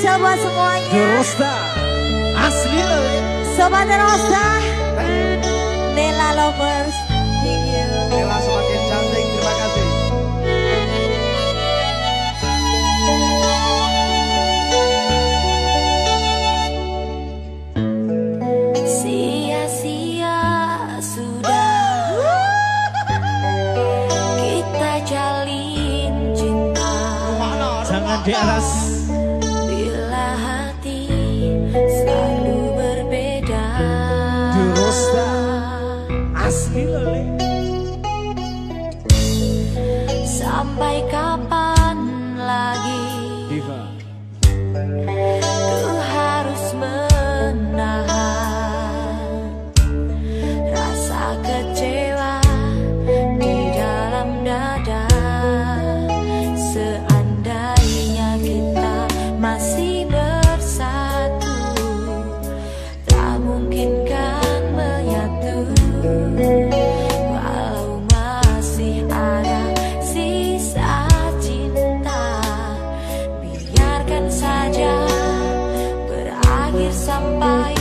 spesial buat semuanya. Rosta asli loh. Sobat Rosta, Nela Lovers, thank you. Nela semakin cantik, terima kasih. Sia-sia sudah kita jalin cinta. Jangan di aras. Sampai kapan? saja berakhir sampai